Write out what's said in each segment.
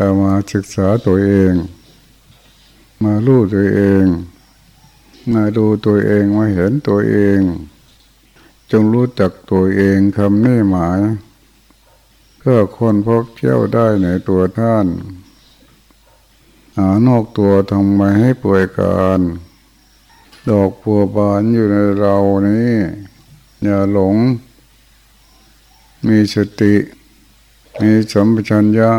แต่มาศึกษาตัวเอง มารู้ตัวเอง มาดูตัวเองมาเห็นตัวเอง จงรู้จักตัวเองคำนี้หมายเพื่อคนพบเที่ยวได้ในตัวท่านหานอกตัวทำไมให้ป่วยการดอกปัวบานอยู่ในเรานี้ อย่าหลง มีสติ มีสัมปชัญญะ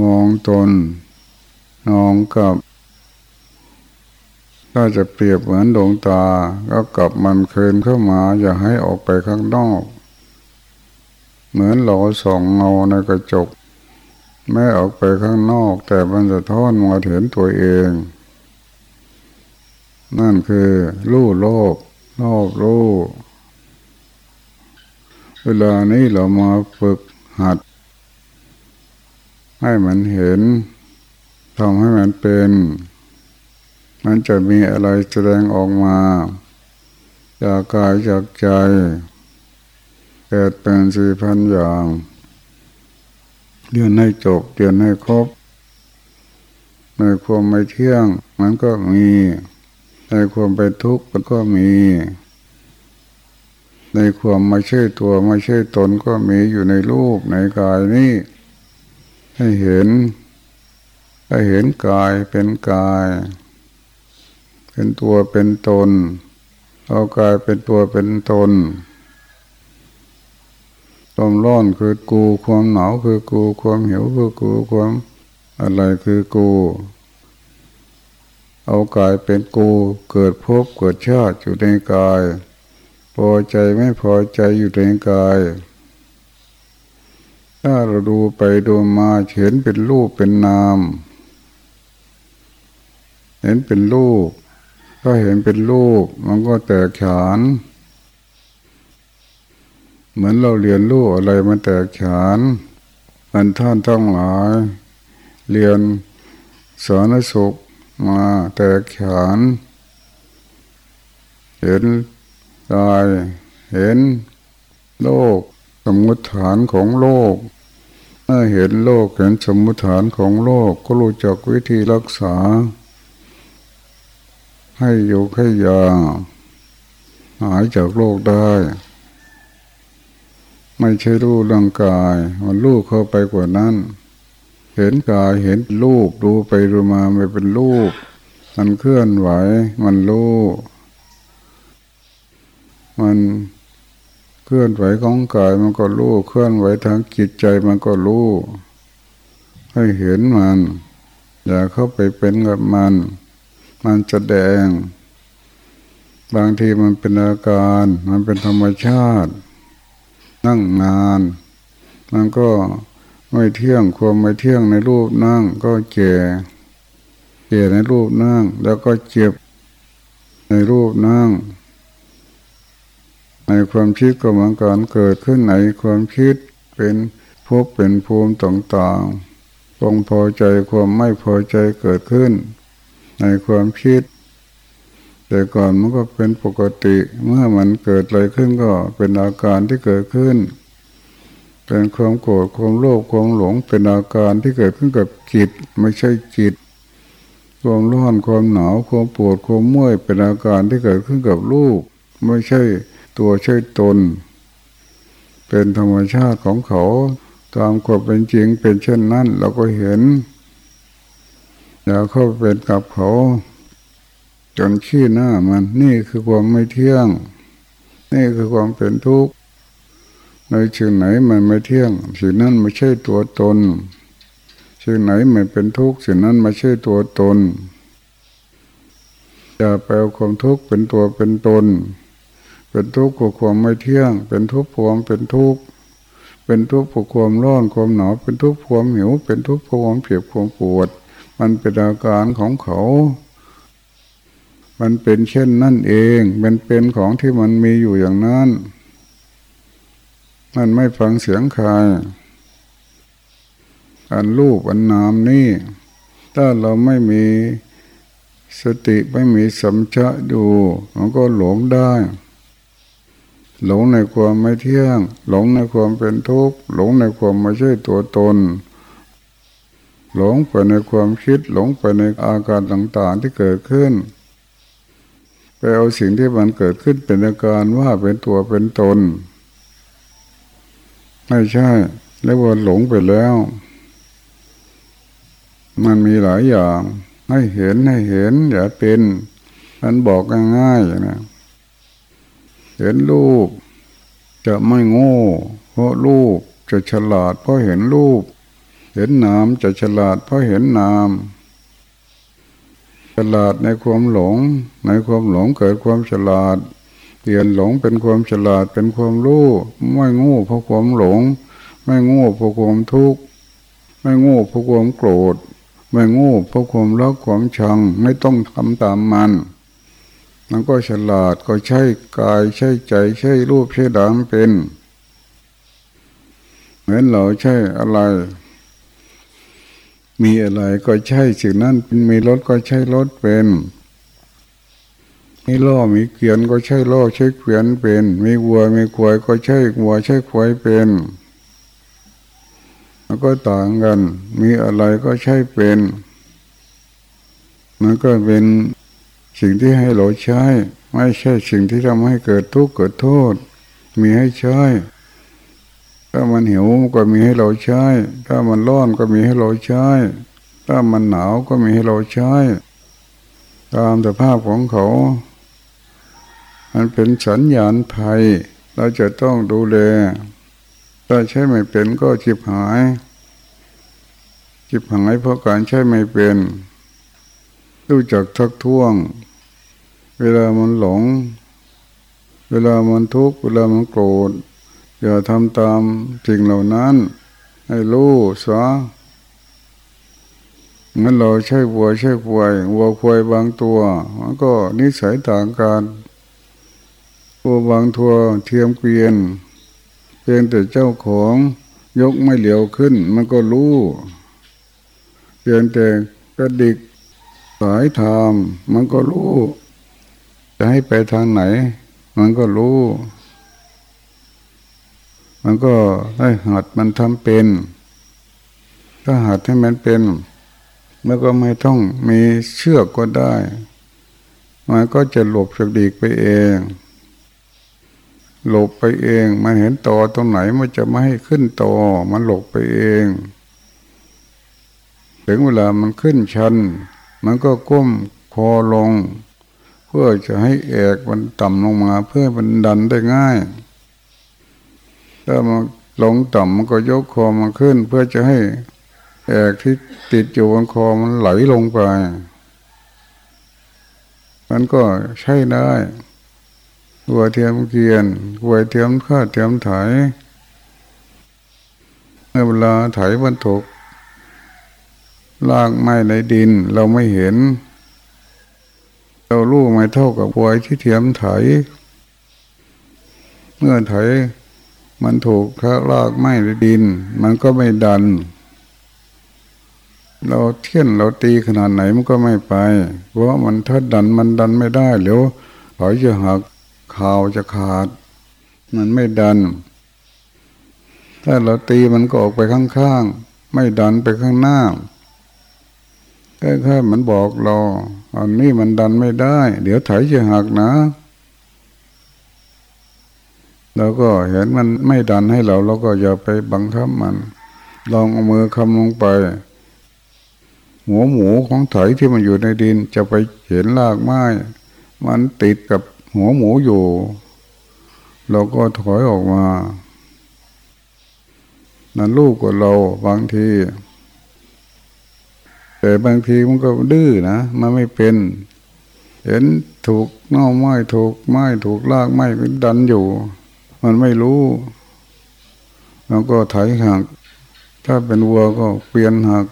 มองตนนองกับ ถ้าจะเปรียบเหมือนดวงตา ก็กลับมันคืนเข้ามา อย่าให้ออกไปข้างนอก เหมือนเราส่องเงาในกระจก ไม่ออกไปข้างนอก แต่มันจะท้อนมาเห็นตัวเอง นั่นคือรู้โลกโลกรู้เวลานี้เรามาฝึกหัด ให้มันเห็นทำให้มันเป็น มันจะมีอะไรแสดงออกมาจากกายจากใจเกิดเป็นสี่พันอย่างเรียนให้จบเรียนให้ครบ ในความไม่เที่ยง มันก็มี ในความเป็นทุกข์มันก็มี ในความไม่ใช่ตัวไม่ใช่ตนก็มีอยู่ในรูปในกายนี้ ให้เห็นให้เห็นกายเป็นกาย เป็นตัวเป็นตน เอากายเป็นตัวเป็นตนความร้อนคือกูความหนาวคือกูความหิวคือกูความอะไรคือกู เอากายเป็นกูเกิดพบเกิดชาติอยู่ในกาย พอใจไม่พอใจอยู่ในกาย ถ้าเราดูไปดูมาเห็นเป็นรูปเป็นนาม เห็นเป็นรูปก็เห็นเป็นรูปมันก็แตกฉาน เหมือนเราเรียนรู้อะไรมาแตกฉานมันท่านต้องหลาย เรียนสอนสุขมาแตกฉานเห็นกายเห็นโลกสมมุติฐานของโลก เมื่อเห็นโลกเห็นสมมุติฐานของโลกก็รู้จักวิธีรักษา ให้อยู่ให้ยาหายจากโลกได้ ไม่ใช่รู้ร่างกาย มันรู้เข้าไปกว่านั้น เห็นกายเห็นรูปดูไปดูมาไม่เป็นรูป มันเคลื่อนไหว มันรู้มัน เคลื่อนไหวของกายมันก็รู้เคลื่อนไหวทางจิตใจมันก็รู้ให้เห็นมัน อย่าเข้าไปเป็นกับมัน มันจะแดง บางทีมันเป็นอาการ มันเป็นธรรมชาติ นั่งนาน มันก็ไม่เที่ยงความไม่เที่ยงในรูปนั่งก็เจ็เจ็ในรูปนั่ง แล้วก็เจ็บในรูปนั่ง ในความคิดก็เหมือนกันเกิดขึ้นในความคิดเป็นพบเป็นภูมิต่างๆความพอใจความไม่พอใจเกิดขึ้น ในความคิด แต่ก่อนมันก็เป็นปกติเมื่อมันเกิดอะไรขึ้นก็เป็นอาการที่เกิดขึ้น เป็นความโกรธความโลภความหลงเป็นอาการที่เกิดขึ้นกับจิตไม่ใช่จิตความร้อนความหนาวความปวดความเมื่อยเป็นอาการที่เกิดขึ้นกับลูกไม่ใช่ ตัวใช่ตน เป็นธรรมชาติของเขา ตามความเป็นจริงเป็นเช่นนั้น เราก็เห็นอย่าเข้าเป็นกับเขา จนขี้หน้ามันนี่คือความไม่เที่ยง นี่คือความเป็นทุกข์ในสิ่งไหนมันไม่เที่ยงสิ่งนั้นไม่ใช่ตัวตนสิ่งไหนมันเป็นทุกข์สิ่งนั้นไม่ใช่ตัวตนอย่าแปลความทุกข์เป็นตัวเป็นตน เป็นทุกข์กับความไม่เที่ยง เป็นทุกข์ความเป็นทุกข์เป็นทุกข์เพราะความร้อนความหนาวเป็นทุกข์ความหิว เป็นทุกข์พราะความเพียบความปวด มันเป็นอาการของเขา มันเป็นเช่นนั่นเอง มันเป็นของที่มันมีอยู่อย่างนั้น มันไม่ฟังเสียงใครอันรูปอันนามนี่ ถ้าเราไม่มีสติไม่มีสัมชะดูมันก็หลงได้ หลงในความไม่เที่ยง หลงในความเป็นทุกข์หลงในความไม่ใช่ตัวตน หลงไปในความคิด หลงไปในอาการต่างๆที่เกิดขึ้น ไปเอาสิ่งที่มันเกิดขึ้นเป็นอาการว่าเป็นตัวเป็นตน ไม่ใช่ แล้วว่าหลงไปแล้ว มันมีหลายอย่าง ให้เห็นให้เห็น อย่าเป็น มันบอกง่ายๆนะ เห็นรูป จะไม่โง่ เพราะรูปจะฉลาด เพราะเห็นรูป เห็นนามจะฉลาด เพราะเห็นนามฉลาดในความหลง ในความหลงเกิดความฉลาดเปลี่ยนหลงเป็นความฉลาดเป็นความรู้ไม่งูเพราะความหลง ไม่งูเพราะความทุกข์ไม่งูเพราะความโกรธ ไม่งูเพราะความรักความชังไม่ต้องทำตามมัน มันก็ฉลาดก็ใช่กายใช่ใจใช่รูปใช่ดามเป็น เหมือนเราใช่อะไร มีอะไรก็ใช่สิ่งนั้นเป็นมีรถก็ใช่รถเป็นมีล่อมีเกวียนก็ใช่ล่อใช่เกวียนเป็น มีวัวมีควายก็ใช่วัวใช่ควายเป็นมันก็ต่างกัน มีอะไรก็ใช่เป็น มันก็เป็น สิ่งที่ให้เราใช้ ไม่ใช่สิ่งที่ทำให้เกิดทุกข์เกิดโทษ มีให้ใช้ ถ้ามันหิวก็มีให้เราใช้ ถ้ามันร้อนก็มีให้เราใช้ ถ้ามันหนาวก็มีให้เราใช้ ตามสภาพของเขา มันเป็นสัญญาณภัย เราจะต้องดูแลถ้าใช้ไม่เป็นก็จิบหายจิบหายเพราะการใช้ไม่เป็น รู้จักทักท้วง เวลามันหลง เวลามันทุกข์เวลามันโกรธอย่าทำตามสิ่งเหล่านั้น ให้รู้ซะงั้นเราใช่วัวใช่ควายวัวควายบางตัวมันก็นิสัยต่างกันวัวบางตัวเทียมเกวียน เพียงแต่เจ้าของยกไม่เหลียวขึ้น มันก็รู้เพียงแต่กระดิกสายทามมันก็รู้ จะให้ไปทางไหน มันก็รู้ มันก็ให้หัดมันทำเป็น ถ้าหัดให้มันเป็นมันก็ไม่ต้องมีเชือกก็ได้ มันก็จะหลบจากดีกไปเองหลบไปเอง มันเห็นต่อตรงไหนมันจะไม่ให้ขึ้นต่อ มันหลบไปเอง ถึงเวลามันขึ้นชัน มันก็ก้มคอลง เพื่อจะให้แอกมันต่ำลงมา เพื่อมันดันได้ง่าย ถ้ามันลงต่ำมันก็ยกคอมาขึ้น เพื่อจะให้แอกที่ติดอยู่บนคอมันไหลลงไป มันก็ใช่ได้หัวเทียมเกียนหัวเทียมข้าเทียมไถเมื่อเวลาไถบรรทุกลากไม้ในดินเราไม่เห็น เราลูกไม่เท่ากับหัวที่เทียมไถ เมื่อไถมันถูกข้าลากไม้ดิน มันก็ไม่ดัน เราเที่ยนเราตีขนาดไหนมันก็ไม่ไป เพราะมันถ้าดันมันดันไม่ได้เดี๋ยวถอยจะหักข่าวจะขาด มันไม่ดัน ถ้าเราตีมันก็ออกไปข้างๆ ไม่ดันไปข้างหน้าแค่ๆมันบอกเรา อันนี้มันดันไม่ได้ เดี๋ยวไถจะหักนะเราก็เห็นมันไม่ดันให้เราเราก็อย่าไปบังคับมัน ลองเอามือคำลงไป หัวหมูของไถที่มันอยู่ในดิน จะไปเห็นรากไม้มันติดกับหัวหมูอยู่ เราก็ถอยออกมา นั่นลูกกับเราบางที แต่บางทีมันก็ดื้อนะมันไม่เป็น เห็นถูกน่อไม้ถูกไม้ถูกลากไม้ก็ดันอยู่ มันไม่รู้เราก็ไถหัก ถ้าเป็นวัวก็เปลี่ยนหัก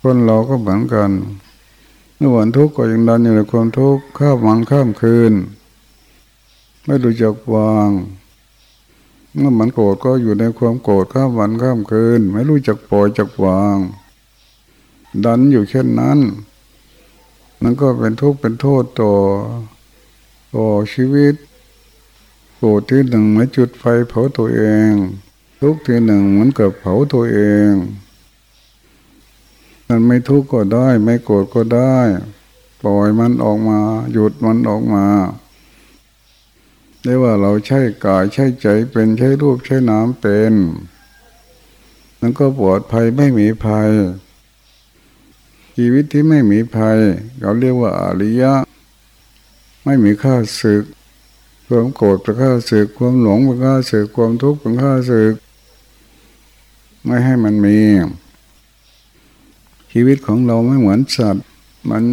คนเราก็เหมือนกันเมื่อวันทุกข์ก็ยังดันอยู่ในความทุกข์ข้ามวันข้ามคืน ไม่รู้จักวางเมื่อมันโกรธก็อยู่ในความโกรธข้ามวันข้ามคืน ไม่รู้จักปล่อยจักวาง ดันอยู่เช่นนั้น มันก็เป็นทุกข์เป็นโทษต่อต่อชีวิตโกรธที่หนึ่งเหมือนจุดไฟเผาตัวเอง ทุกข์ที่หนึ่งเหมือนกับเผาตัวเองมันไม่ทุกข์ก็ได้ ไม่โกรธก็ได้ ปล่อยมันออกมา หยุดมันออกมาเรียกว่าเราใช้กายใช้ใจเป็นใช้รูปใช้น้ำเป็นมันก็ปลอดภัยไม่มีภัย ชีวิตที่ไม่มีภัย เราเรียกว่าอริยะ ไม่มีค่าศึกความโกรธเป็นค่าศึกความหลงเป็นค่าศึกความทุกข์เป็นค่าศึก ไม่ให้มันมี ชีวิตของเราไม่เหมือนสัตว์ มัน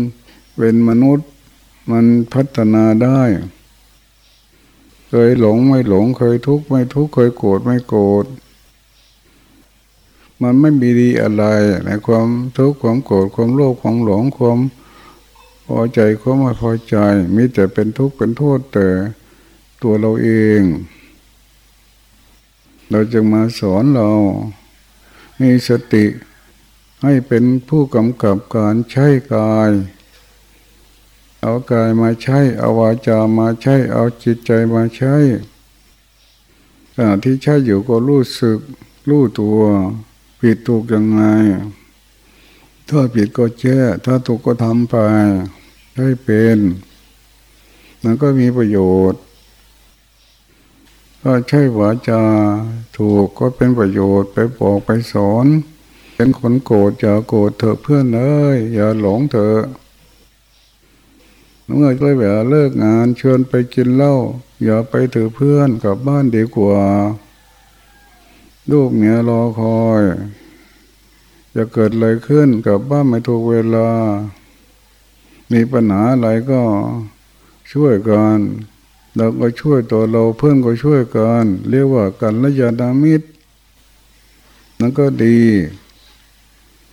เป็นมนุษย์มันพัฒนาได้ เคยหลงไม่หลงเคยทุกข์ไม่ทุกข์เคยโกรธไม่โกรธ มันไม่มีดีอะไรในความทุกข์ความโกรธความโลภความหลงความพอใจความไม่พอใจ มีแต่เป็นทุกข์เป็นโทษแต่ตัวเราเอง เราจึงมาสอนเรา มีสติให้เป็นผู้กำกับการใช้กาย เอากายมาใช้ เอาวาจามาใช้ เอาจิตใจมาใช้ขณะที่ใช้อยู่ก็รู้สึกรู้ตัว ผิดถูกยังไง ถ้าผิดก็แก้ถ้าถูกก็ทำไปให้เป็น มันก็มีประโยชน์ ถ้าใช้วาจาถูกก็เป็นประโยชน์ไปบอกไปสอน เป็นคนโกรธอย่าโกรธเถอะเพื่อนเอ้ยอย่าหลงเถอะเมื่อเลยแบบเลิกงานชวนไปกินเหล้าอย่าไปถือเพื่อนกลับบ้านดีกว่า ลูกเมียรอคอย จะเกิดอะไรขึ้นกับบ้านไม่ถูกเวลา มีปัญหาอะไรก็ช่วยกันเราก็ช่วยตัวเราเพื่อนก็ช่วยกัน เรียกว่ากันละยาดามิตรนั่นก็ดี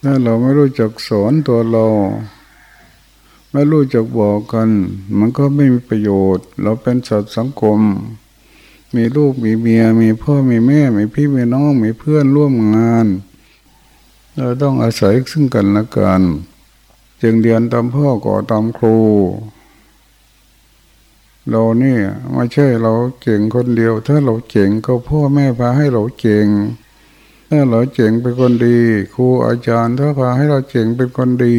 ถ้าเราไม่รู้จักสอนตัวเรา ไม่รู้จักบอกกัน มันก็ไม่มีประโยชน์ เราเป็นสัตว์สังคม มีลูกมีเมียมีพ่อมีแม่มีพี่มีน้องมีเพื่อนร่วมงาน เราต้องอาศัยซึ่งกันและกัน จึงเรียนตามพ่อก่อตามครู เราเนี่ยไม่ใช่เราเก่งคนเดียว ถ้าเราเก่งก็พ่อแม่พาให้เราเก่งถ้าเราเก่งเป็นคนดี ครูอาจารย์ถ้าพาให้เราเก่งเป็นคนดี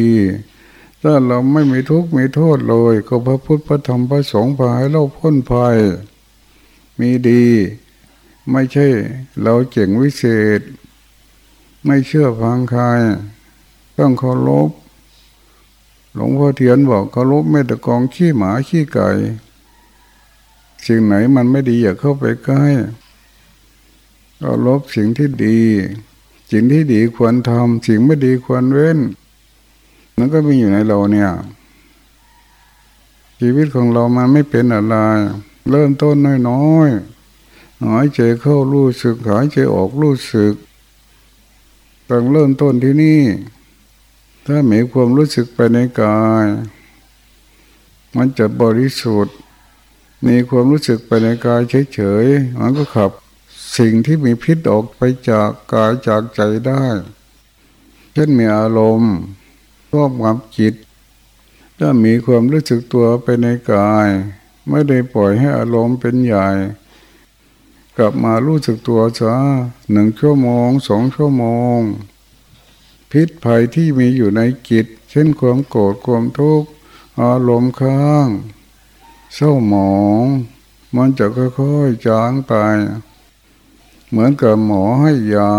ถ้าเราไม่มีทุกข์มีโทษเลย ก็พระพุทธพระธรรมพระสงฆ์พาให้เราพ้นภัย มีดี ไม่ใช่ เราเจ๋งวิเศษ ไม่เชื่อฟังใครต้องเคารพหลวงพ่อเทียนบอกเคารพไม่ต่กองขี้หมาขี้ไก่สิ่งไหนมันไม่ดีอย่าเข้าไปใกล้เคารพสิ่งที่ดีสิ่งที่ดีควรทำสิ่งไม่ดีควรเว้นมันก็มีอยู่ในเราเนี่ย ชีวิตของเรามันไม่เป็นอะไร เริ่มต้นน้อยๆหายใจเข้ารู้สึกหายใจออกรู้สึกต้องเริ่มต้นที่นี่ ถ้ามีความรู้สึกไปในกาย มันจะบริสุทธิ์ มีความรู้สึกไปในกายเฉยๆมันก็ขับสิ่งที่มีพิษออกไปจากกายจากใจได้เช่นมีอารมณ์ครอบงำจิตถ้ามีความรู้สึกตัวไปในกาย ไม่ได้ปล่อยให้อารมณ์เป็นใหญ่ กลับมารู้สึกตัวซะหนึ่งชั่วโมงสองชั่วโมง พิษภัยที่มีอยู่ในจิต เช่นความโกรธความทุกข์อารมณ์ค้าง เศร้าหมอง มันจะค่อยๆจางไป เหมือนกับหมอให้ยา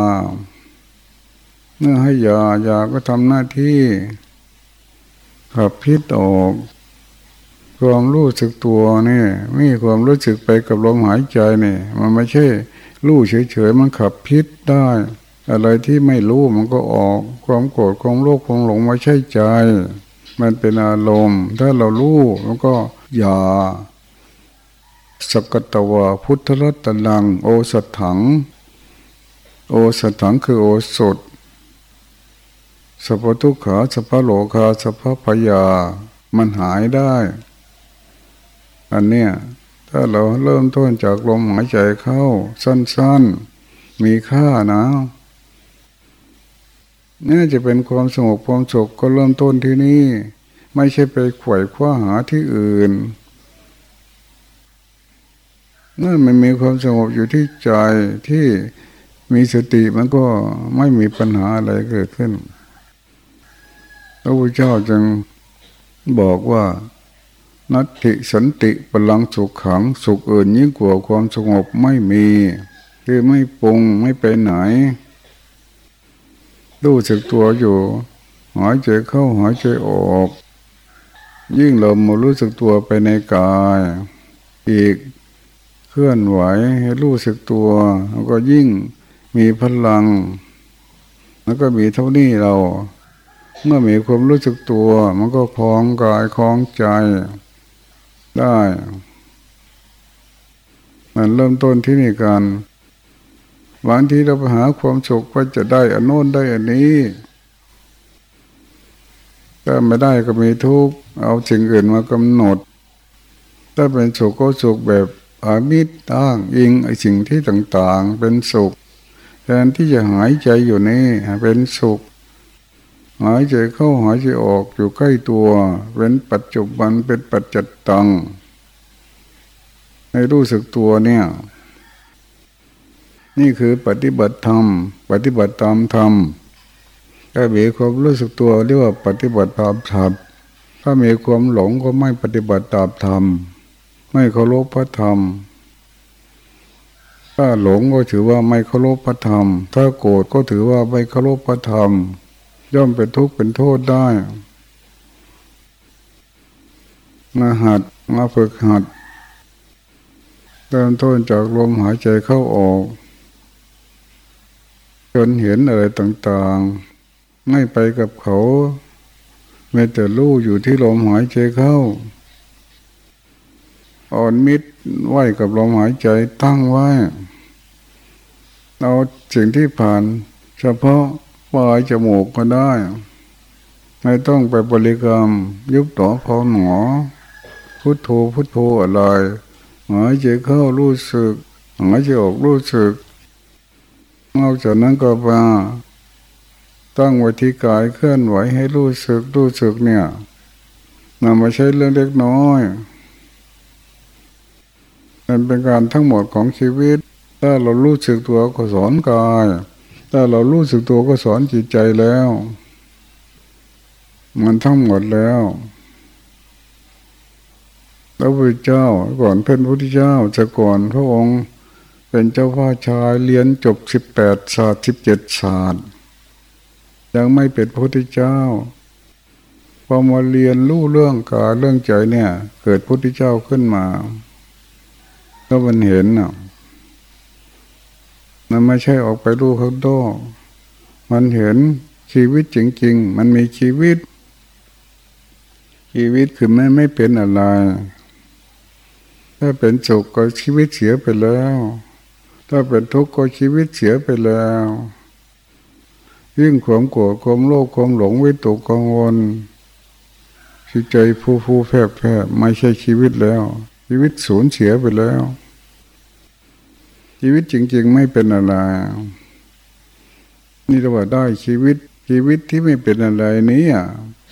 เมื่อให้ยายาก็ทำหน้าที่ขับพิษออก ความรู้สึกตัวนี่มีความรู้สึกไปกับลมหายใจนี่ มันไม่ใช่รู้เฉยๆมันขับพิษได้ อะไรที่ไม่รู้มันก็ออก ความโกรธความโลภความหลงไม่ใช่ใจ มันเป็นอารมณ์ ถ้าเรารู้มันก็ยาสกตวาพุทธรัตนัง โอสถัง โอสถังคือโอสถสัพทุกขาสัพโลคาสัพพยา มันหายได้ อันเนี้ยถ้าเราเริ่มต้นจากลมหายใจเข้า สั้นๆ มีค่านะนี่จะเป็นความสงบความสุขก็เริ่มต้นที่นี่ ไม่ใช่ไปขวายคว้าหาที่อื่นนั่นมันมีความสงบอยู่ที่ใจที่มีสติมันก็ไม่มีปัญหาอะไรเกิดขึ้น พระพุทธเจ้าจึงบอกว่า นัตติสันติพลังสุขขังสุขอื่นยิ่งกว่าความสงบไม่มีคือไม่ปรุงไม่ไปไหนรู้สึกตัวอยู่หายใจเข้าหายใจออก ยิ่งเรามารู้สึกตัวไปในกาย อีกเคลื่อนไหวให้รู้สึกตัวแล้วก็ยิ่งมีพลัง แล้วก็มีเท่านี้เรา เมื่อมีความรู้สึกตัว มันก็คล้องกายคล้องใจ ได้ มันเริ่มต้นที่นี่กันบางทีเราไปหาความสุขก็จะได้อันโน้นได้อันนี้ถ้าไม่ได้ก็มีทุกข์เอาสิ่งอื่นมากำหนด ถ้าเป็นสุขก็สุขแบบอามิตรตั้งอิงไอสิ่งที่ต่างๆ เป็นสุขแทนที่จะหายใจอยู่นี่เป็นสุข หายใจเข้าหายใจออกอยู่ใกล้ตัวเป็นปัจจุบันเป็นปัจจิตังให้รู้สึกตัวเนี่ย นี่คือปฏิบัติธรรม ปฏิบัติตามธรรมถ้ามีความรู้สึกตัวเรียกว่าปฏิบัติตามธรรมถ้ามีความหลงก็ไม่ปฏิบัติตามธรรมไม่เคารพพระธรรม ถ้าหลงก็ถือว่าไม่เคารพพระธรรม ถ้าโกรธก็ถือว่าไม่เคารพพระธรรม ย่อมเป็นทุกข์เป็นโทษได้ มาหัดมาฝึกหัดเริ่มต้นจากลมหายใจเข้าออก จนเห็นอะไรต่างๆ ไม่ไปกับเขาแม้แต่รู้อยู่ที่ลมหายใจเข้า อ่อนมิดไหวกับลมหายใจตั้งไว้ เอาสิ่งที่ผ่านเฉพาะ ปลายจมูกก็ได้ ไม่ต้องไปบริกรรม ยุบต่อพอหนอ พุทโธพุทโธอะไรหายใจเข้ารู้สึกหายใจออกรู้สึกนอกจากนั้นก็มาตั้งวิธีกายเคลื่อนไหวให้รู้สึกรู้สึกเนี่ยนำมาใช้เรื่องเล็กน้อยมันเป็นการทั้งหมดของชีวิต ถ้าเรารู้สึกตัวก็สอนกาย ถ้าเรารู้สึกตัวก็สอนจิตใจแล้ว มันทั้งหมดแล้วพระพุทธเจ้าก่อนเป็นพระพุทธเจ้าจะก่อนพระองค์เป็นเจ้าพ่อชายเรียนจบสิบแปดศาสตร์สิบเจ็ดศาสตร์ ยังไม่เป็นพระพุทธเจ้าพอมาเรียนรู้เรื่องกายเรื่องใจเนี่ย เกิดพระพุทธเจ้าขึ้นมา ก็มันเห็นอะ มันไม่ใช่ออกไปรู้เขาโตมันเห็นชีวิตจริง ๆ มันมีชีวิต ชีวิตคือไม่ไม่เป็นอะไร ถ้าเป็นสุขก็ชีวิตเสียไปแล้ว ถ้าเป็นทุกข์ก็ชีวิตเสียไปแล้ว ยิ่งความโกรธความโลภความหลงวิตกกังวลจิตใจผู้ผู้แพร่แพร่ไม่ใช่ชีวิตแล้ว ชีวิตสูญเสียไปแล้ว ชีวิตจริง ๆ ไม่เป็นอะไร นี่เราว่าได้ชีวิต ชีวิตที่ไม่เป็นอะไรนี้อะ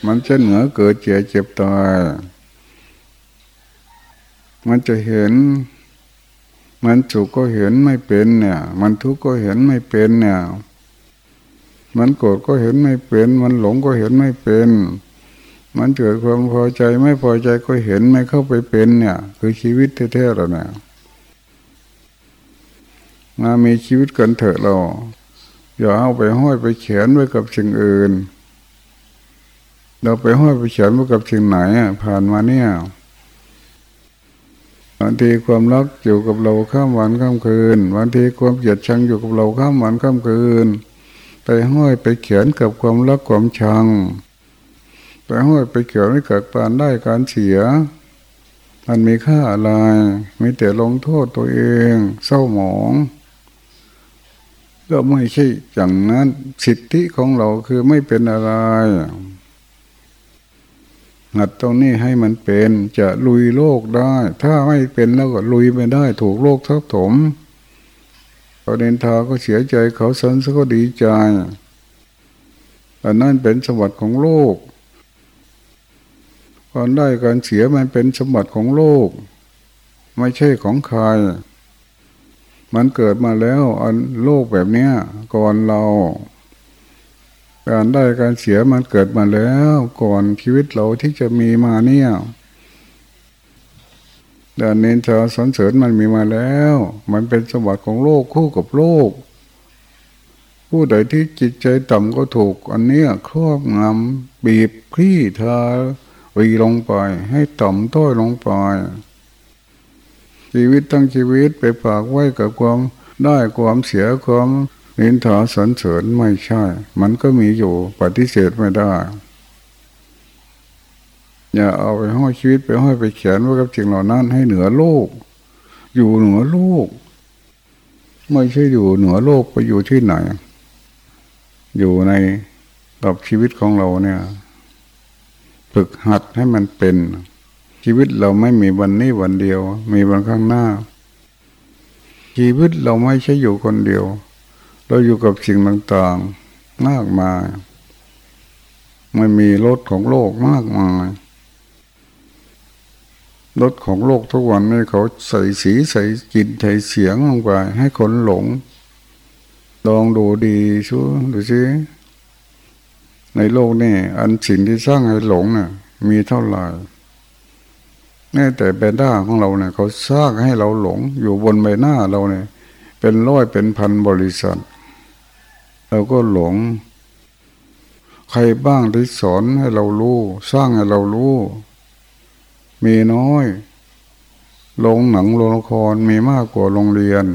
มันจะเหนือเกิดเจ็บเจ็บตายมันจะเห็น มันสุขก็เห็นไม่เป็นเนี่ย มันทุกข์ก็เห็นไม่เป็นเนี่ย มันโกรธก็เห็นไม่เป็น มันหลงก็เห็นไม่เป็น มันเกิดความพอใจไม่พอใจก็เห็นไม่เข้าไปเป็นเนี่ย คือชีวิตแท้ๆเราเนี่ย มามีชีวิตกันเถอะเรา อย่าเอาไปห้อยไปเขียนไว้กับสิ่งอื่น เราไปห้อยไปเขียนไว้กับสิ่งไหนอะผ่านมาเนี่ยบางทีความรักอยู่กับเราข้ามวันข้ามคืนบางทีความเกลียดชังอยู่กับเราข้ามวันข้ามคืน ไปห้อยไปเขียนกับความรักความชัง ไปห้อยไปเขียนให้เกิดการได้การเสียมันมีค่าอะไรมีแต่ลงโทษตัวเอง เศร้าหมอง ก็ไม่ใช่อย่างนั้นสิทธิของเราคือไม่เป็นอะไรหัดตรงนี้ให้มันเป็นจะลุยโลกได้ ถ้าไม่เป็นแล้วก็ลุยไม่ได้ ถูกโลกทับถมเขาเดินทาก็เสียใจเขาสันก็ดีใจอันนั้นเป็นสมบัติของโลกการได้การเสียมันเป็นสมบัติของโลก ไม่ใช่ของใคร มันเกิดมาแล้วอันโลกแบบเนี้ยก่อนเรา การได้การเสียมันเกิดมาแล้ว ก่อนชีวิตเราที่จะมีมาเนี่ยด่านเนินชาสนเสริญมันมีมาแล้ว มันเป็นสมบัติของโลกคู่กับโลก ผู้ใดที่จิตใจต่ำก็ถูก อันนี้ครอบงำบีบคลี่ทาวีลงไป ให้ต่ำต้อยลงไป ชีวิตตั้งชีวิตไปฝากไว้กับความได้ความเสียความนินทาสนเสริญไม่ใช่ มันก็มีอยู่ปฏิเสธไม่ได้ อย่าเอาไปห้อยชีวิตไปห้อยไปเขียนว่ากับสิ่งเหล่านั้นให้เหนือโลก อยู่เหนือโลก ไม่ใช่อยู่เหนือโลกไปอยู่ที่ไหน อยู่ในกับชีวิตของเราเนี่ย ฝึกหัดให้มันเป็น ชีวิตเราไม่มีวันนี้วันเดียว มีวันข้างหน้า ชีวิตเราไม่ใช่อยู่คนเดียว เราอยู่กับสิ่งต่างๆมากมายมันมีรถของโลกมากมายรถของโลกทุกวันนี้เขาใส่สีใส่กลิ่นใส่เสียงลงไปให้คนหลง ลองดูดีชัวดูสิในโลกนี่อันสิ่งที่สร้างให้หลงนี่ยมีเท่าไหร่ แม้แต่ใบหน้าของเราเนี่ยเขาสร้างให้เราหลงอยู่บนใบหน้าเราเนี่ย เป็นร้อยเป็นพันบริษัท เราก็หลง ใครบ้างที่สอนให้เรารู้ สร้างให้เรารู้ มีน้อยโรงหนังโรงละครมีมากกว่าโรงเรียน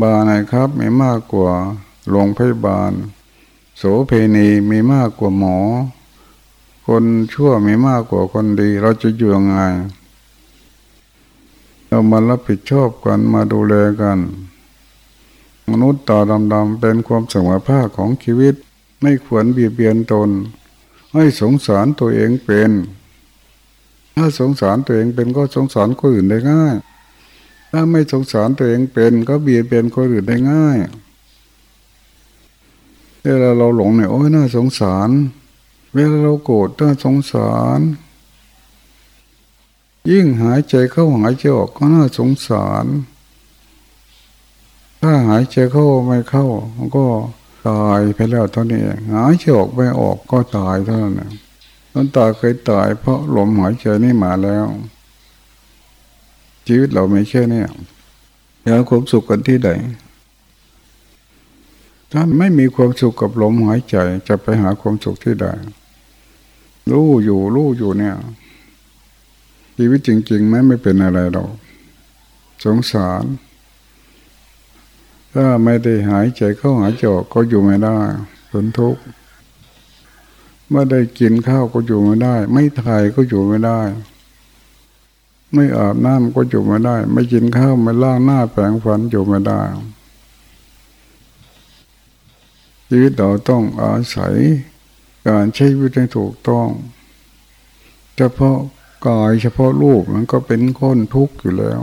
บาไหนครับ มีมากกว่าโรงพยาบาล โสเพณีมีมากกว่าหมอ คนชั่วมีมากกว่าคนดี เราจะอยู่ยังไง เรามารับผิดชอบกันมาดูแลกัน มนุษย์ต่อดำๆเป็นความสมภาคของชีวิต ไม่ควรเบียดเบียนตน ให้สงสารตัวเองเป็น ถ้าสงสารตัวเองเป็นก็สงสารคนอื่นได้ง่าย ถ้าไม่สงสารตัวเองเป็นก็เบียดเบียนคนอื่นได้ง่ายเวลาเราหลงเนี่ยโอ้ยน่าสงสาร เวลาเราโกรธน่าสงสาร ยิ่งหายใจเข้าหายใจออกก็น่าสงสาร ถ้าหายใจเข้าไม่เข้ามันก็ตายไปแล้วเท่านี้หายใจออกไม่ออกก็ตายเท่านั้นต้นตายเคยตายเพราะลมหายใจนี่มาแล้ว ชีวิตเราไม่ใช่เนี่ยอยากความสุขกันที่ไหนถ้าไม่มีความสุขกับลมหายใจจะไปหาความสุขที่ใด รู้อยู่รู้อยู่เนี่ย ชีวิตจริงๆไหมไม่เป็นอะไรเราสงสาร ถ้าไม่ได้หายใจเข้าหายใจออกก็อยู่ไม่ได้ทนทุกข์เมื่อได้กินข้าวก็อยู่ไม่ได้ ไม่ถ่ายก็อยู่ไม่ได้ ไม่อาบน้ำก็อยู่ไม่ได้ ไม่กินข้าวไม่ล้างหน้าแปรงฟันอยู่ไม่ได้ชีวิตเราต้องอาศัย การใช้ชีวิตให้ถูกต้อง เฉพาะกายเฉพาะรูปมันก็เป็นคนทุกข์อยู่แล้ว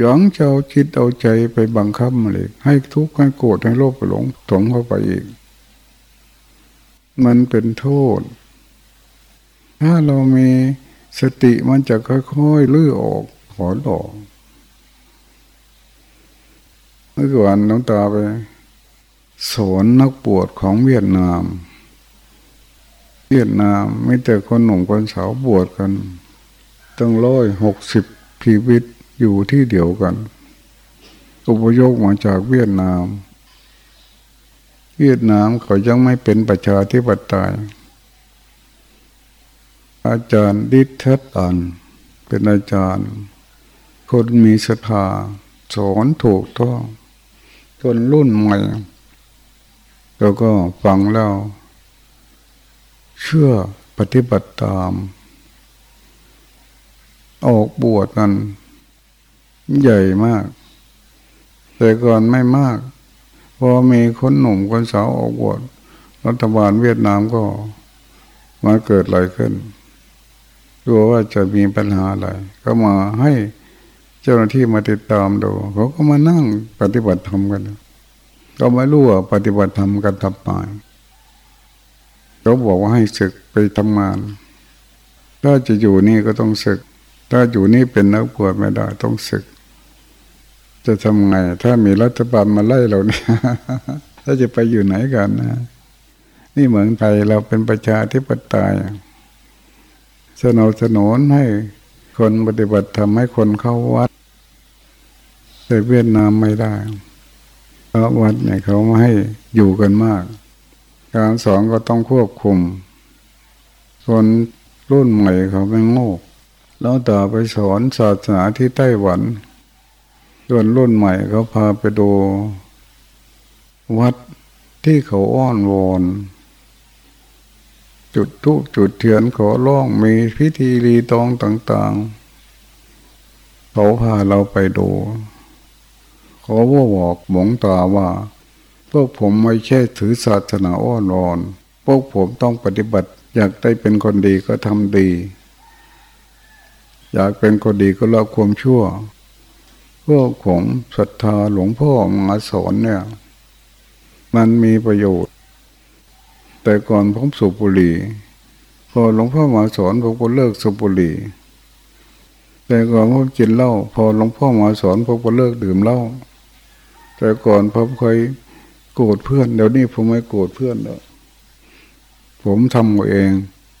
ยัางจะเอาคิดเอาใจไปบังคับมันเลยให้ทุกข์ให้โกรธให้โลภไปหลงถงเข้าไปอีก มันเป็นโทษ ถ้าเรามีสติมันจะค่อยๆลื้อออกถอนออกเมื่อก่อนน้องตาไปสอนนักปวดของเวียดนาม เวียดนามไม่แต่คนหนุ่มคนสาวบวชกันตั้งร้อยหกสิบชีวิตอยู่ที่เดียวกัน อุปโยคมาจากเวียดนาม เวียดนามเขายังไม่เป็นประชาธิปไตยอาจารย์ดิทเทตัน เป็นอาจารย์ คนมีศรัทธาสอนถูกต้องคนรุ่นใหม่แล้วก็ฟังแล้ว เชื่อปฏิบัติตาม ออกบวชกัน ใหญ่มาก แต่ก่อนไม่มากพอมีคนหนุ่มคนสาวออกบวชรัฐบาลเวียดนามก็มาเกิดอะไรขึ้นดูว่าจะมีปัญหาอะไร ก็มาให้เจ้าหน้าที่มาติดตามดูเขาก็มานั่งปฏิบัติธรรมกัน ก็ไม่รู้ว่าปฏิบัติธรรมกันทำไม เขาบอกว่าให้ศึกไปทำงาน ถ้าจะอยู่นี่ก็ต้องศึก ถ้าอยู่นี่เป็นนักบวชไม่ได้ต้องศึก จะทำไง ถ้ามีรัฐบาลมาไล่เราเนี่ยถ้าจะไปอยู่ไหนกันนะนี่เหมือนไทยเราเป็นประชาธิปไตยสนับสนุนให้คนปฏิบัติทำให้คนเข้าวัดแต่เวียดนามไม่ได้ เพราะวัดเนี่ยเขาไม่ให้อยู่กันมาก การสอนก็ต้องควบคุมคนรุ่นใหม่เขาไม่โง่แล้วต่อไปสอนศาสนาที่ไต้หวันส่วนรุ่นใหม่เขาพาไปดูวัดที่เขาอ้อนวอนจุดทุกจุดเทียนขอร้องมีพิธีรีตองต่างๆ เขาพาเราไปดู เขาว่าบอกหมงตาว่า วกผมไม่ใช่ถือศาสนาอ้อนวอนพวกผมต้องปฏิบัติ อยากได้เป็นคนดีก็ทำดี อยากเป็นคนดีก็ละความชั่ว พวกผมศรัทธาหลวงพ่อมาสอนเนี่ย มันมีประโยชน์ แต่ก่อนผมสูบบุหรี่พอหลวงพ่อมาสอนผมก็เลิกสูบบุหรี่แต่ก่อนผมกินเหล้าพอหลวงพ่อมาสอนผมก็เลิกดื่มเหล้าแต่ก่อนผมเคย โกรธเพื่อน เดี๋ยวนี้ผมไม่โกรธเพื่อนแล้วผมทำเอง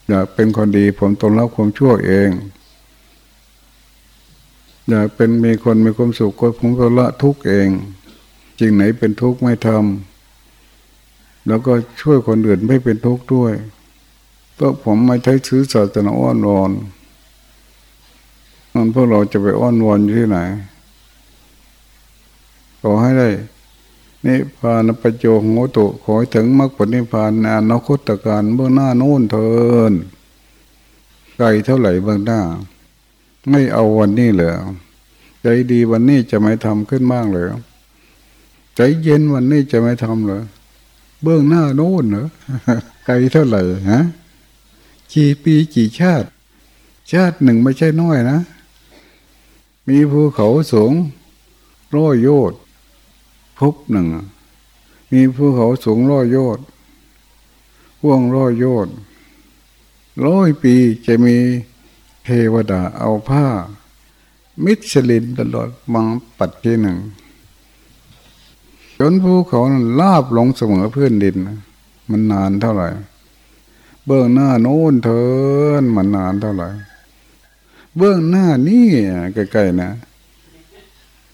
อยากเป็นคนดี ผมต้องรับความชั่วเอง อยากเป็นมีคนมีความสุขก็ผมก็ละทุกเองจริงไหนเป็นทุกข์ไม่ทำแล้วก็ช่วยคนอื่นไม่เป็นทุกข์ด้วยก็ผมไม่ใช้ซื้อศาสนาอ้อนวอนนั่นพวกเราจะไปอ้อนวอนอยู่ที่ไหนขอให้ได้ นิพพานปัจโจโหตุขอให้ถึงมรรคผลนิพพานนอนาคตการเบื้องหน้าโน้นเทินไกลเท่าไหร่เบื้องหน้า ไม่เอาวันนี้เลยใจดีวันนี้จะไม่ทำขึ้นบ้างเลยใจเย็นวันนี้จะไม่ทำเลยเบื้องหน้าโน้นเหรอไกลเท่าไหร่ฮะกี่ปีกี่ชาติ ชาติหนึ่งไม่ใช่น้อยนะ มีภูเขาสูงร้อยโยด พบหนึ่ง มีภูเขาสูงร้อยโยดห่วงร้อยโยดร้อยปีจะมีเทวดาเอาผ้า มิชลินตลอดมังปัดที่หนึ่ง จนภูเขานั้นลาบลงเสมอพื้นดิน มันนานเท่าไหร่ เบื้องหน้าโน้นเทินมันนานเท่าไหร่ เบื้องหน้านี่ใกล้ๆนะ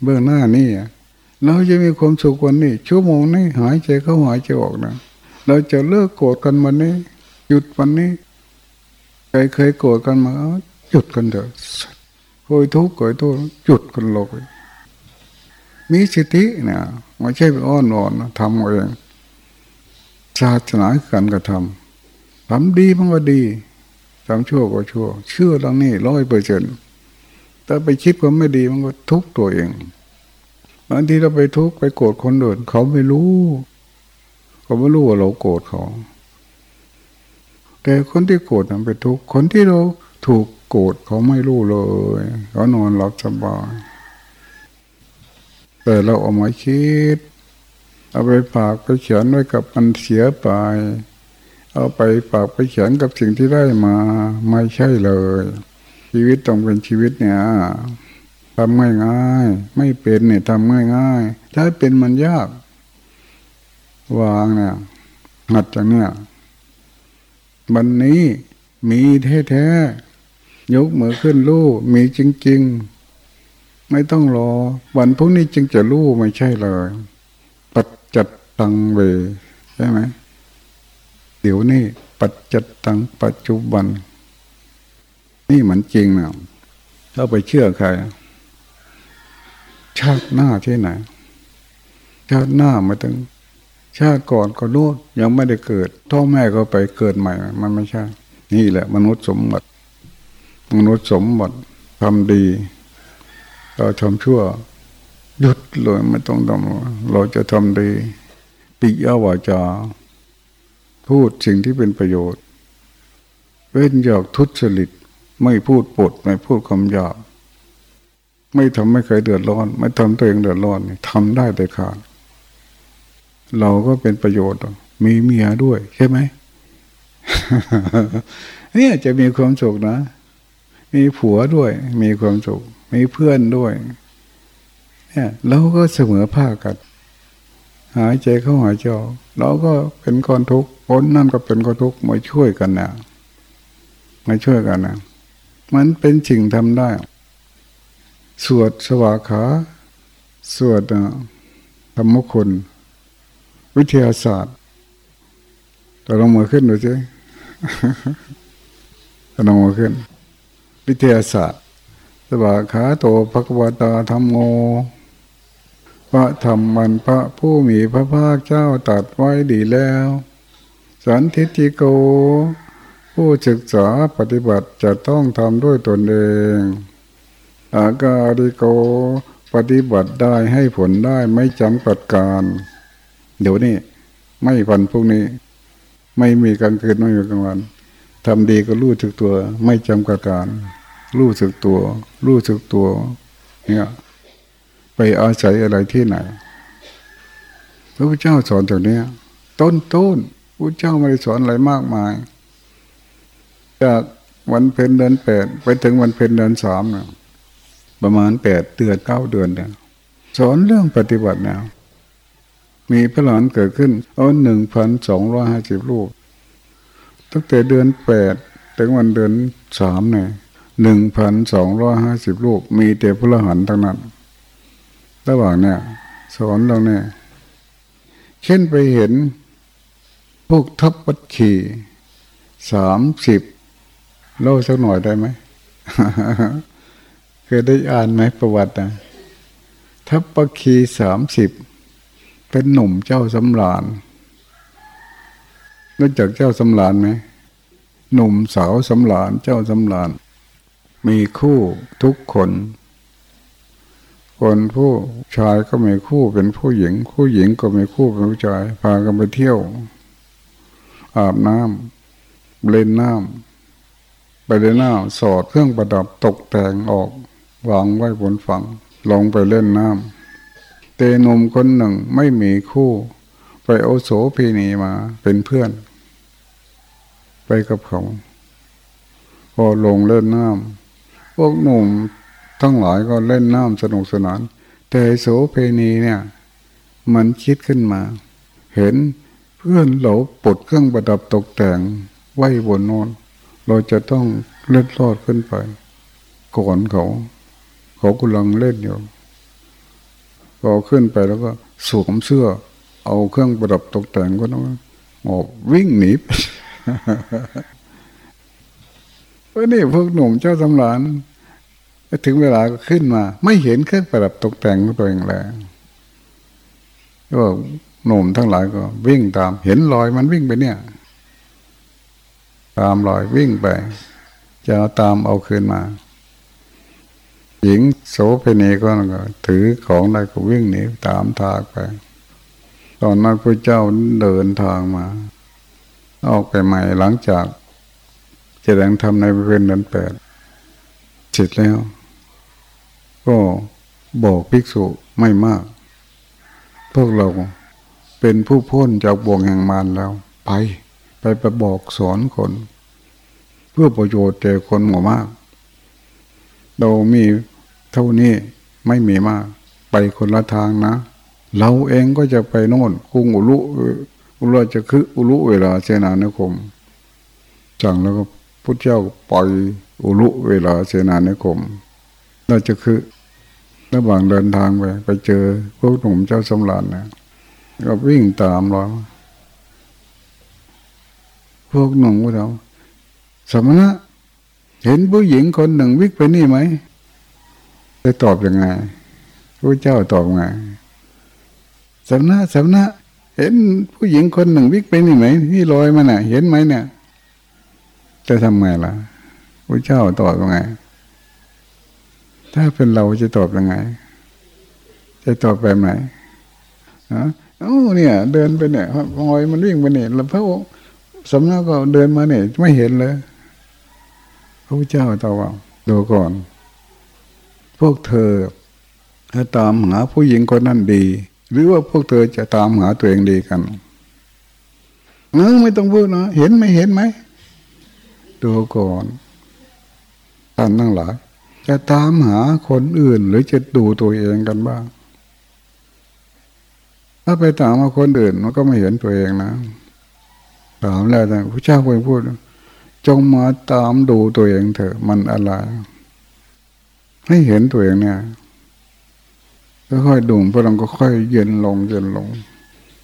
เบื้องหน้านี่ เราจะมีความสุขวันนี้ ชั่วโมงนี้หายใจเข้าหายใจออกนะ เราจะเลิกโกรธกันวันนี้ หยุดวันนี้ใครเคยโกรธกันมาหยุดกันเถอะเคยทุกข์เคยโทษหยุดกันลยมีสิทธิเนี่ยไม่ใช่ไปอ้อนวอนทำเองศาสนาการกระทำทำดีมันก็ดีทำชั่วก็ชั่ว เชื่อเรื่องนี้ร้อยเปอร์เซ็นต์แต่ไปคิดว่าไม่ดีมันก็ทุกตัวเอง บางทีเราไปทุกข์ไปโกรธคนอื่นเขาไม่รู้เขาไม่รู้ว่าเราโกรธเขาแต่คนที่โกรธมันไปทุกข์คนที่เราถูกโกรธเขาไม่รู้เลยเขานอนหลับสบายแต่เราเอามาคิด เอาไปฝากไปเขียนไว้กับมันเสียไป เอาไปฝากไปเขียนกับสิ่งที่ได้มา ไม่ใช่เลย ชีวิตต้องเป็นชีวิตเนี่ย ทำง่ายง่ายไม่เป็นเนี่ยทำง่ายง่ายถ้าเป็นมันยาก วางเนี่ยหัดจากเนี่ยวันนี้มีแท้ๆยกมือขึ้นรู้มีจริง ๆ ไม่ต้องรอ วันพรุ่งนี้จึงจะรู้ไม่ใช่เลยปัจจัดตังเวใช่ไหมเดี๋ยวนี้ปัจจัดตังปัจจุบัน นี่เหมือนจริงนะถ้าไปเชื่อใคร ชาติหน้าที่ไหน ชาติหน้ามาถึง ชาติก่อนก็รู้ยังไม่ได้เกิดท่อแม่ก็ไปเกิดใหม่ มันไม่ใช่ นี่แหละ มนุษย์สมบัติ มนุษย์สมบัติทำดีเราทำชั่วหยุดเลยไม่ต้องทำเราจะทำดี ปิยวาจา พูดสิ่งที่เป็นประโยชน์ เว้นอยากทุจริต ไม่พูดปด ไม่พูดคำหยาบ ไม่ทำให้ใครเดือดร้อน ไม่ทำตัวเองเดือดร้อนทำได้แต่ขาดเราก็เป็นประโยชน์ มีเมียด้วย ใช่ไหมเนี่ยจะมีความสุขนะ มีผัวด้วย มีความสุข มีเพื่อนด้วย เนี่ยเราก็เสมอภาคกันหายใจเข้าหายใจออกเราก็เป็นคนทุกข์คนนั่นก็เป็นคนทุกข์มาช่วยกันนะมาช่วยกันนะมันเป็นสิ่งทำได้ สวดสวากขา สวดธรรมคุณ วิทยาศาสตร์ต่ลงมือขึ้นดูสิต่ลงมือขึ้น วิทยาศาสตร์ สวากขาโตภควตาธรรมโมพระธรรมมันพระผู้มีพระภาคเจ้าตัดไว้ดีแล้ว สันทิติโก ผู้ศึกษาปฏิบัติจะต้องทำด้วยตนเอง อากาดิโก ปฏิบัติได้ให้ผลได้ไม่จำกัดการ เดี๋ยวนี้ไม่วันพวกนี้ ไม่มีกลางคืนไม่มีกลางวันทำดีก็รู้สึกตัว ไม่จำกัดการรู้สึกตัว รู้สึกตัว เนี่ย ไปอาศัยอะไรที่ไหน พระพุทธเจ้าสอนอย่างนี้ต้นต้นพระเจ้าไม่ได้สอนอะไรมากมาย จากวันเพ็ญเดือนแปดไปถึงวันเพ็ญเดือนสามเนี่ย ประมาณแปดเดือนเก้าเดือนเนี่ยสอนเรื่องปฏิบัติเนี่ยมีพระหลานเกิดขึ้นเอาหนึ่งพันสองร้อยห้าสิบลูกตั้งแต่เดือนแปดถึงวันเดือนสามเนี่ยหนึ่งพันสองร้อยห้าสิบลูกมีแต่พระหันทั้งนั้นระหว่างเนี่ย สอนเราเนี่ยเช่นไปเห็น พวกทัพปัดขี่สามสิบเล่าสักหน่อยได้ไหม ยได้อ่านไหมประวัตินะทัพปคีสามสิบเป็นหนุ่มเจ้าสำราญรู้จักเจ้าสำราญไหมหนุ่มสาวสำราญเจ้าสำราญมีคู่ทุกคน คนผู้ชายก็มีคู่เป็นผู้หญิง ผู้หญิงก็มีคู่เป็นผู้ชาย พากันไปเที่ยว อาบน้ำเล่นน้ำไปเล่นน้ำสอดเครื่องประดับตกแต่งออก วางไว้บนฝั่ง ลงไปเล่นน้ำเตนมคนหนึ่งไม่มีคู่ ไปโอโสพีนีมาเป็นเพื่อน ไปกับเขา พอลงเล่นน้ำพวกหนุ่มทั้งหลายก็เล่นน้ำสนุกสนาน แต่โสเพณีเนี่ย มันคิดขึ้นมา เห็นเพื่อนเราปลดเครื่องประดับตกแต่งไว้บนโน้นเราจะต้องเล่นรอดขึ้นไปก่อนเขา เขากำลังเล่นอยู่พอขึ้นไปแล้วก็สวมเสื้อ เอาเครื่องประดับตกแต่งก็ต้องออกวิ่งหนีเพราะนี่พวกหนุ่มเจ้าสำรานถึงเวลาก็ขึ้นมา ไม่เห็นเครื่องประดับตกแต่งของตัวเองแล้วก็หนุ่มทั้งหลายก็ วิ่งตาม เห็นรอยมันวิ่งไปเนี่ย ตามรอยวิ่งไป จะตามเอาคืนมา หญิงโสเพณีก็ถือของได้ก็วิ่งหนีตามทางไป ตอนนั้นพระเจ้าเดินทางมา ออกไปใหม่หลังจากแสดงธรรมในเวรเดือนแปดเสร็จแล้ว ก็บอกภิกษุไม่มาก พวกเราเป็นผู้พ้นจากบ่วงแห่งมารแล้ว ไป ไปไปบอกสอนคน เพื่อประโยชน์แก่คนหมู่มาก เรามี เท่านี้ไม่มีมาก ไปคนละทางนะ เราเองก็จะไปโน่นกรุงอุลุอุลุจะคืออุลุเวลาเสนานคมจังแล้วก็พุทธเจ้าปล่อยอุลุเวลาเสนานคมเราจะคือระหว่างเดินทางไป ไปเจอพวกหนุ่มเจ้าสำรานนะก็วิ่งตามเราพวกหนุ่มพวกเราสมณะเห็นผู้หญิงคนหนึ่งวิ่งไปนี่ไหม จะตอบยังไงพระเจ้าตอบไงสมณะสมณะเห็นผู้หญิงคนหนึ่งวิ่งไปนี่ไหมที่ลอยมาน่ะ เห็นไหมเนี่ยจะทำไงล่ะพระเจ้าตอบยังไง ถ้าเป็นเราจะตอบยังไง จะตอบแบบไหนฮะโอ้เนี่ย เดินไปเนี่ยพอยมันวิ่งไปเนี่ยแล้วพระองค์สำนักก็เดินมาเนี่ยไม่เห็นเลย พระเจ้าตอบว่าดูก่อน พวกเธอถ้าตามหาผู้หญิงคนนั้นดี หรือว่าพวกเธอจะตามหาตัวเองดีกันเออไม่ต้องพูดนะเห็นไม่เห็นไหมดูก่อนท่านทั้งหลาย จะตามหาคนอื่น หรือจะดูตัวเองกันบ้าง ถ้าไปถามมาคนอื่นมันก็ไม่เห็นตัวเองนะถามแล้วแต่พระเจ้าเคยพูดจงมาตามดูตัวเองเถอะมันอะไร ให้เห็นตัวเองเนี่ยค่อยๆดูพลังก็ค่อยเย็นลงเย็นลง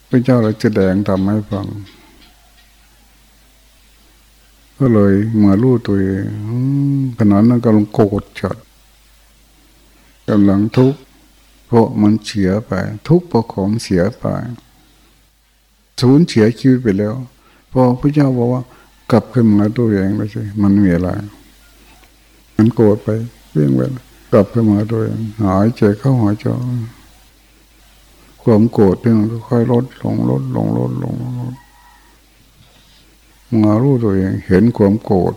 พระเจ้าเราจะแดงทำให้ฟัง ก็เลยมารู้ตัวเองขนาดนั้นกำลังโกรธจัดกำลังทุกข์เพราะมันเสียไป ทุกข์เพราะของเสียไปสูญเสียชีวิตไปแล้วพอพระเจ้าบอกว่ากลับขึ้นมาตัวเองเลยสิมันมีอะไรมันโกรธไปเรื่องไป กลับขึ้นมาตัวเองหายใจเข้าหายใจความโกรธเนี่ยค่อยลดลงลดลงลดลงลดมารู้ตัวเองเห็นความโกรธ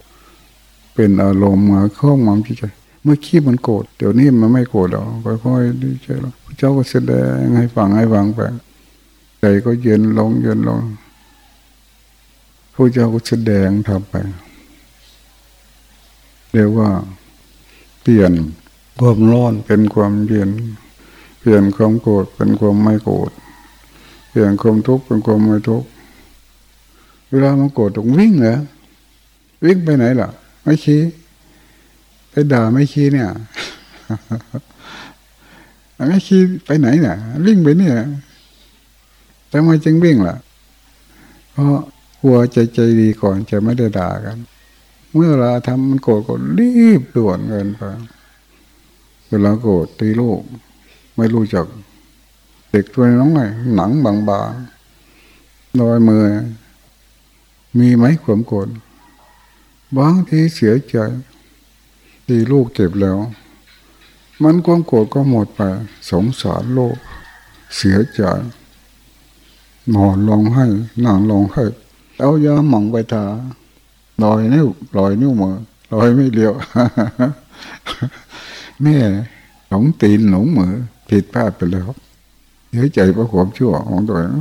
เป็นอารมณ์มาเข้ามาจิตใจ เมื่อขี้มันโกรธเดี๋ยวนี้มันไม่โกรธแล้วค่อยๆดีใจแล้วพระเจ้าก็แสดงให้ฟังให้ฟังไปใจก็เย็นลงเย็นลงพระเจ้าก็แสดงทำไปเรียกว่าเปลี่ยน ความร้อนเป็นความเย็น เปลี่ยนความโกรธเป็นความไม่โกรธ เปลี่ยนความทุกข์เป็นความไม่ทุกข์ เวลามันโกรธต้องวิ่งเหรอ วิ่งไปไหนล่ะ ไม่ชี้ไปด่าไม่ชี้เนี่ย ไม่ชี้ไปไหนเนี่ย วิ่งไปเนี่ยทำไมจึงวิ่งล่ะ เพราะหัวใจใจดีก่อนจะไม่ได้ด่ากัน เมื่อเราทำมันโกรธก็รีบด่วนเงินไป เวลาโกรธตีลูก ไม่รู้จัก เด็กตัวน้องไงหนังบางๆลอยมือ มีไหมความโกรธบางทีเสียใจตีลูกเจ็บแล้ว มันความโกรธก็หมดไป สงสารโลก เสียใจนอนลองให้นั่งลองให้เอายาหม่องไปทาลอยนิ้วลอยนิ้วมือลอยไม่เลียว แม่หลงตีนหลงมือผิดพลาดไปแล้วเสียใจเพราะความชั่วของตัวเอง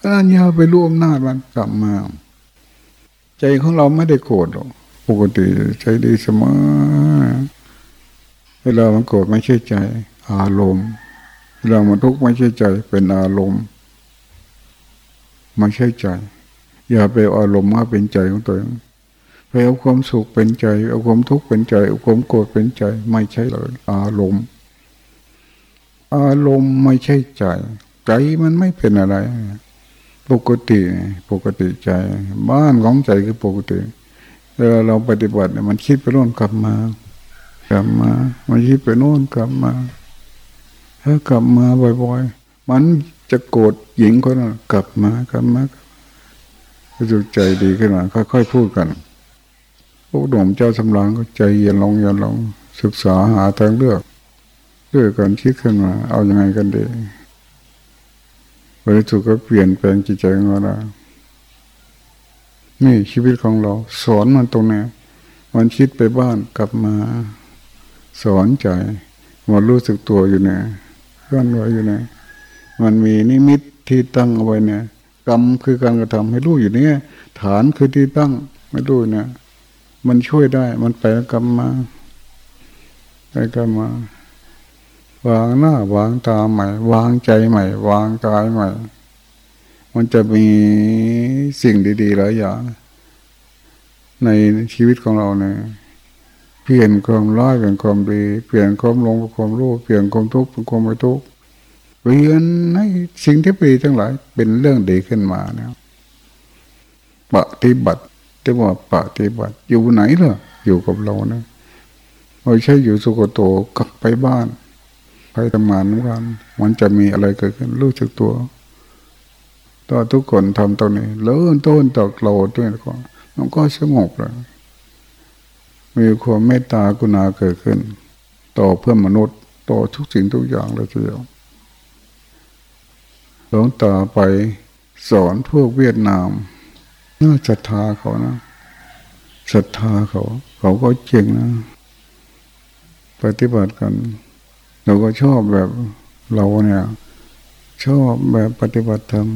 พระญาไปร่วมหน้ามันกลับมา ใจของเราไม่ได้โกรธหรอกปกติใจดีเสมอเวลามันโกรธไม่ใช่ใจ อารมณ์เวลามันทุกข์ไม่ใช่ใจ เป็นอารมณ์ไม่ใช่ใจ อย่าไปอารมณ์มาเป็นใจของตัวเอง ไปเอาความสุขเป็นใจ เอาความทุกข์เป็นใจ เอาความโกรธเป็นใจ ไม่ใช่เลย อารมณ์ อารมณ์ไม่ใช่ใจ ใจมันไม่เป็นอะไร ปกติปกติใจ บ้านของใจคือปกติเวลาเราปฏิบัติเนี่ยมันคิดไปโน่นกลับมา กลับมา มันคิดไปโน่นกลับมาถ้ากลับมาบ่อยๆ มันจะโกรธหญิงคนนั้นกลับมากลับมาก็จะใจดีขึ้นมาค่อยๆพูดกัน พวกหนุ่มเจ้าสำรางก็ใจเย็นลงเย็นลงศึกษาหาทางเลือกเลือกกันคิดขึ้นมา เอาอยัางไงกันดีบริสุทธิ์ก็เปลี่ยนแปลงจิตใจของเรานี่ชีวิตของเรา สอนมันตรงนี้มันคิดไปบ้านกลับมา สอนใจมันรู้สึกตัวอยู่เนี่ยเคลื่อนไหวอยู่เนี่ยมันมีนิมิตที่ตั้งเอาไว้เนี่ยกรรมคือการกระทำให้รู้อยู่เนี่ยฐานคือที่ตั้งไม่รู้เนี่ย มันช่วยได้ มันไปกรรมมาไปกรรมมาวางหน้าวางตาใหม่ วางใจใหม่ วางกายใหม่ มันจะมีสิ่งดีๆหลายอย่างในชีวิตของเราเนี่ยเปลี่ยนความร้ายเป็นความดี เปลี่ยนความลงเป็นความรู้เปลี่ยนความทุกข์เป็นความไม่ทุกข์เปลี่ยนให้สิ่งที่ดีทั้งหลายเป็นเรื่องดีขึ้นมานะปฏิบัติ ที่ว่าปฏิบัติอยู่ไหนล่ะอยู่กับเรานะไม่ใช่อยู่สุโกโตกลับไปบ้าน ไปทำงานมันมันจะมีอะไรเกิดขึ้นรู้สึกตัวถ้าทุกคนทำตรงนี้เริ่มต้นจากเราด้วยก็มันก็สงบแล้วมีความเมตตากรุณาเกิดขึ้น ต่อเพื่อนมนุษย์ต่อทุกสิ่งทุกอย่างเลยทีเดียวหลวงตาไปสอนพวกเวียดนาม น่าศรัทธาเขานะศรัทธาเขา เขาก็เจ๋งนะ ปฏิบัติกัน เราก็ชอบแบบเราเนี่ย ชอบแบบปฏิบัติธรรม